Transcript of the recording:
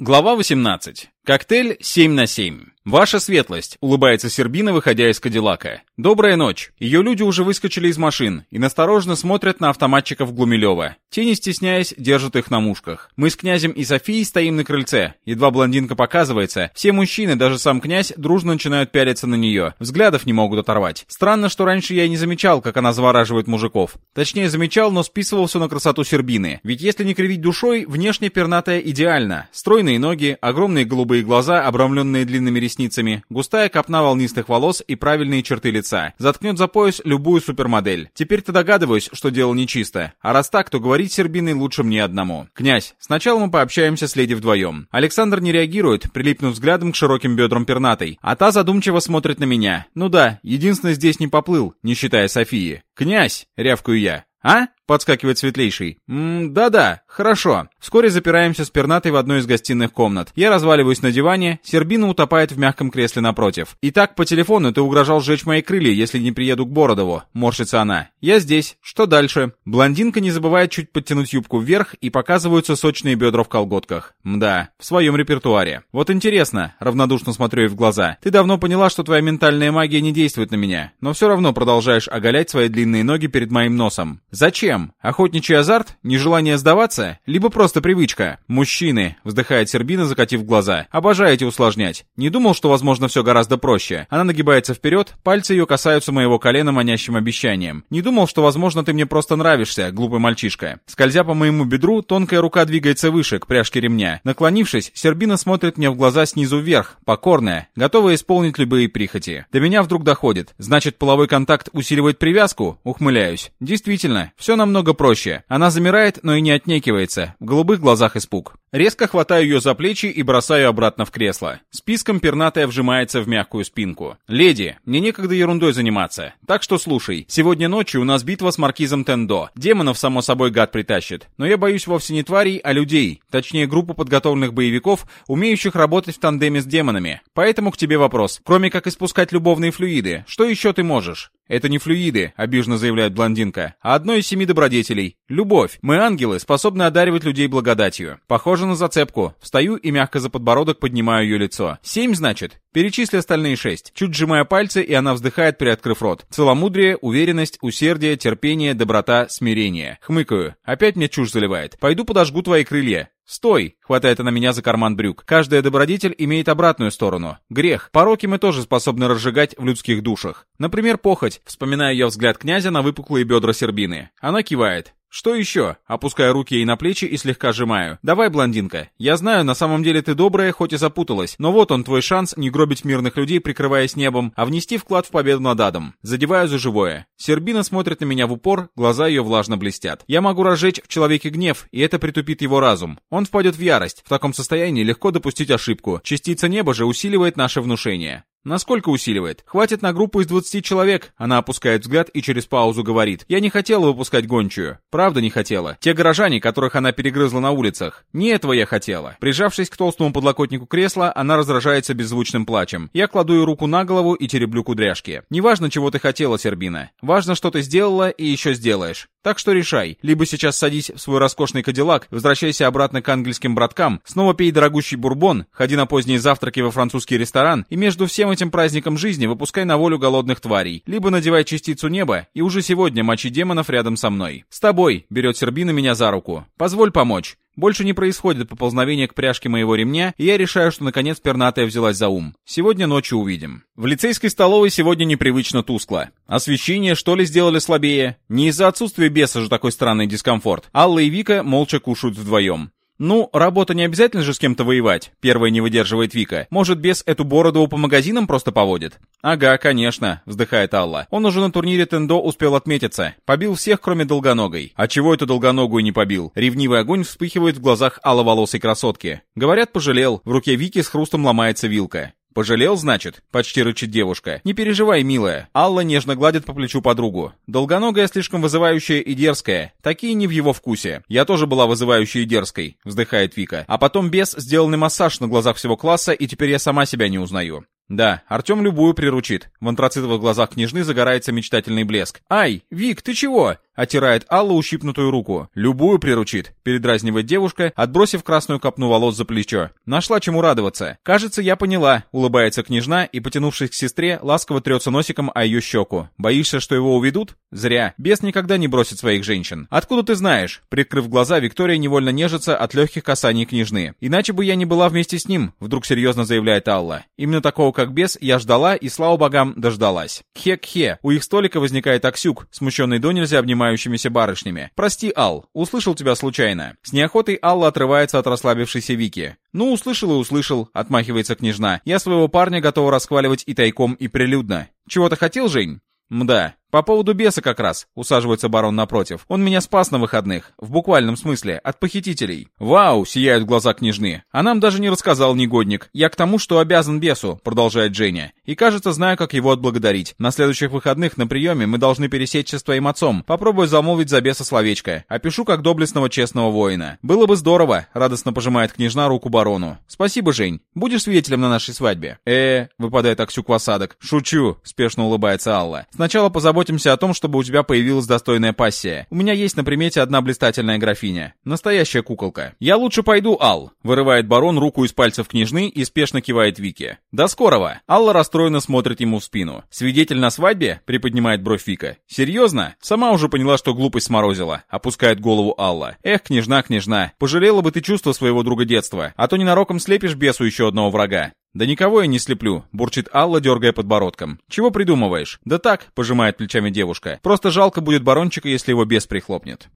Глава 18. Коктейль 7 на 7. «Ваша светлость», — улыбается Сербина, выходя из Кадиллака. «Добрая ночь». Ее люди уже выскочили из машин и насторожно смотрят на автоматчиков Глумилева. Те, не стесняясь, держат их на мушках. Мы с князем и Софией стоим на крыльце. Едва блондинка показывается, все мужчины, даже сам князь, дружно начинают пялиться на нее. Взглядов не могут оторвать. Странно, что раньше я не замечал, как она завораживает мужиков. Точнее, замечал, но списывал все на красоту Сербины. Ведь если не кривить душой, внешне пернатая идеально. Стройные ноги, огромные голубые глаза, обрамленные длинными ресницами, ресницами, густая копна волнистых волос и правильные черты лица. Заткнет за пояс любую супермодель. Теперь-то догадываюсь, что дело нечисто. А раз так, то говорить Сербиной лучше мне одному. Князь, сначала мы пообщаемся с леди вдвоем. Александр не реагирует, прилипнув взглядом к широким бедрам пернатой. А та задумчиво смотрит на меня. Ну да, единственное здесь не поплыл, не считая Софии. «Князь!» — рявкаю я. «А?» Подскакивает светлейший. «Ммм, да-да, хорошо». Вскоре запираемся с пернатой в одной из гостиных комнат. Я разваливаюсь на диване, Сербина утопает в мягком кресле напротив. «Итак, по телефону ты угрожал сжечь мои крылья, если не приеду к Бородову», — морщится она. «Я здесь. Что дальше?» Блондинка не забывает чуть подтянуть юбку вверх, и показываются сочные бедра в колготках. Мда, в своем репертуаре. Вот интересно, равнодушно смотрю ей в глаза. Ты давно поняла, что твоя ментальная магия не действует на меня, но все равно продолжаешь оголять свои длинные ноги перед моим носом. Зачем? Чем? Охотничий азарт? Нежелание сдаваться? Либо просто привычка? Мужчины, вздыхает Сербина, закатив глаза. Обожаете усложнять. Не думал, что возможно все гораздо проще. Она нагибается вперед, пальцы ее касаются моего колена манящим обещанием. Не думал, что возможно ты мне просто нравишься, глупый мальчишка. Скользя по моему бедру, тонкая рука двигается выше, к пряжке ремня. Наклонившись, Сербина смотрит мне в глаза снизу вверх, покорная, готовая исполнить любые прихоти. До меня вдруг доходит. Значит, половой контакт усиливает привязку? Ухмыляюсь. Действительно, все нам намного проще. Она замирает, но и не отнекивается. В голубых глазах испуг. Резко хватаю ее за плечи и бросаю обратно в кресло. Списком пернатая вжимается в мягкую спинку. «Леди, мне некогда ерундой заниматься. Так что слушай, сегодня ночью у нас битва с маркизом Тендо. Демонов, само собой, гад притащит. Но я боюсь вовсе не тварей, а людей. Точнее, группу подготовленных боевиков, умеющих работать в тандеме с демонами. Поэтому к тебе вопрос. Кроме как испускать любовные флюиды, что еще ты можешь?» «Это не флюиды», — обиженно заявляет блондинка, «а одно из семи добродетелей. Любовь. Мы, ангелы, способны одаривать людей благодатью. Похоже на зацепку. Встаю и мягко за подбородок поднимаю ее лицо. Семь, значит? Перечисли остальные шесть. Чуть сжимая пальцы, и она вздыхает, приоткрыв рот. Целомудрие, уверенность, усердие, терпение, доброта, смирение. Хмыкаю. Опять мне чушь заливает. Пойду подожгу твои крылья. «Стой!» — хватает она меня за карман брюк. «Каждая добродетель имеет обратную сторону. Грех. Пороки мы тоже способны разжигать в людских душах. Например, похоть. Вспоминаю я взгляд князя на выпуклые бедра Сербины. Она кивает. «Что еще?» Опускаю руки ей на плечи и слегка сжимаю. «Давай, блондинка. Я знаю, на самом деле ты добрая, хоть и запуталась, но вот он твой шанс не гробить мирных людей, прикрываясь небом, а внести вклад в победу над адом. Задеваю за живое. Сербина смотрит на меня в упор, глаза ее влажно блестят. Я могу разжечь в человеке гнев, и это притупит его разум. Он впадет в ярость. В таком состоянии легко допустить ошибку. Частица неба же усиливает наше внушение. Насколько усиливает? Хватит на группу из 20 человек. Она опускает взгляд и через паузу говорит. Я не хотела выпускать гончую. Правда не хотела. Те горожане, которых она перегрызла на улицах. Не этого я хотела. Прижавшись к толстому подлокотнику кресла, она раздражается беззвучным плачем. Я кладу ей руку на голову и тереблю кудряшки. Неважно, чего ты хотела, Сербина. Важно, что ты сделала и еще сделаешь. Так что решай. Либо сейчас садись в свой роскошный кадиллак, возвращайся обратно к ангельским браткам, снова пей дорогущий бурбон, ходи на поздние завтраки во французский ресторан и между всем этим праздником жизни выпускай на волю голодных тварей. Либо надевай частицу неба и уже сегодня мочи демонов рядом со мной. С тобой, берет Сербина меня за руку. Позволь помочь. Больше не происходит поползновение к пряжке моего ремня, и я решаю, что наконец пернатая взялась за ум. Сегодня ночью увидим. В лицейской столовой сегодня непривычно тускло. Освещение, что ли, сделали слабее? Не из-за отсутствия беса же такой странный дискомфорт. Алла и Вика молча кушают вдвоем. «Ну, работа не обязательно же с кем-то воевать», — первая не выдерживает Вика. «Может, без эту Бородову по магазинам просто поводит?» «Ага, конечно», — вздыхает Алла. «Он уже на турнире Тендо успел отметиться. Побил всех, кроме Долгоногой. А чего эту Долгоногую не побил? Ревнивый огонь вспыхивает в глазах алловолосой красотки. Говорят, пожалел. В руке Вики с хрустом ломается вилка. «Пожалел, значит?» — почти рычит девушка. «Не переживай, милая». Алла нежно гладит по плечу подругу. «Долгоногая слишком вызывающая и дерзкая. Такие не в его вкусе. Я тоже была вызывающей и дерзкой», — вздыхает Вика. «А потом бес сделанный массаж на глазах всего класса, и теперь я сама себя не узнаю». Да, Артем любую приручит. В антрацитовых глазах княжны загорается мечтательный блеск. Ай, Вик, ты чего? Оттирает Алла ущипнутую руку. Любую приручит. Передразнивает девушка, отбросив красную копну волос за плечо. Нашла чему радоваться. Кажется, я поняла. Улыбается княжна и, потянувшись к сестре, ласково трется носиком о ее щеку. Боишься, что его уведут? Зря. Бес никогда не бросит своих женщин. Откуда ты знаешь? Прикрыв глаза, Виктория невольно нежится от легких касаний княжны. Иначе бы я не была вместе с ним, вдруг серьезно заявляет Алла. Именно такого, как бес, я ждала и, слава богам, дождалась. Хе-хе. У их столика возникает Аксюк, смущенный до нельзя обнимающимися барышнями. «Прости, Ал, услышал тебя случайно». С неохотой Алла отрывается от расслабившейся Вики. «Ну, услышал и услышал», — отмахивается княжна. «Я своего парня готова расхваливать и тайком, и прилюдно». «Чего-то хотел, Жень?» «Мда, «По поводу беса как раз», — усаживается барон напротив. «Он меня спас на выходных. В буквальном смысле. От похитителей». «Вау!» — сияют глаза княжны. «А нам даже не рассказал негодник. Я к тому, что обязан бесу», — продолжает Женя. «И кажется, знаю, как его отблагодарить. На следующих выходных на приеме мы должны пересечься с твоим отцом. Попробую замолвить за беса словечко. Опишу как доблестного честного воина. Было бы здорово», — радостно пожимает княжна руку барону. «Спасибо, Жень. Будешь свидетелем на нашей свадьбе?» «Э, -э выпадает Аксюк в осадок. «Шучу», — спешно улыбается Алла. «Сначала позаботься позаботимся о том, чтобы у тебя появилась достойная пассия. У меня есть на примете одна блистательная графиня. Настоящая куколка. Я лучше пойду, Ал. Вырывает барон руку из пальцев княжны и спешно кивает Вике. До скорого. Алла расстроенно смотрит ему в спину. Свидетель на свадьбе? Приподнимает бровь Вика. Серьезно? Сама уже поняла, что глупость сморозила. Опускает голову Алла. Эх, княжна, княжна. Пожалела бы ты чувства своего друга детства, а то ненароком слепишь бесу еще одного врага. «Да никого я не слеплю», — бурчит Алла, дергая подбородком. «Чего придумываешь?» «Да так», — пожимает плечами девушка. «Просто жалко будет барончика, если его бес прихлопнет».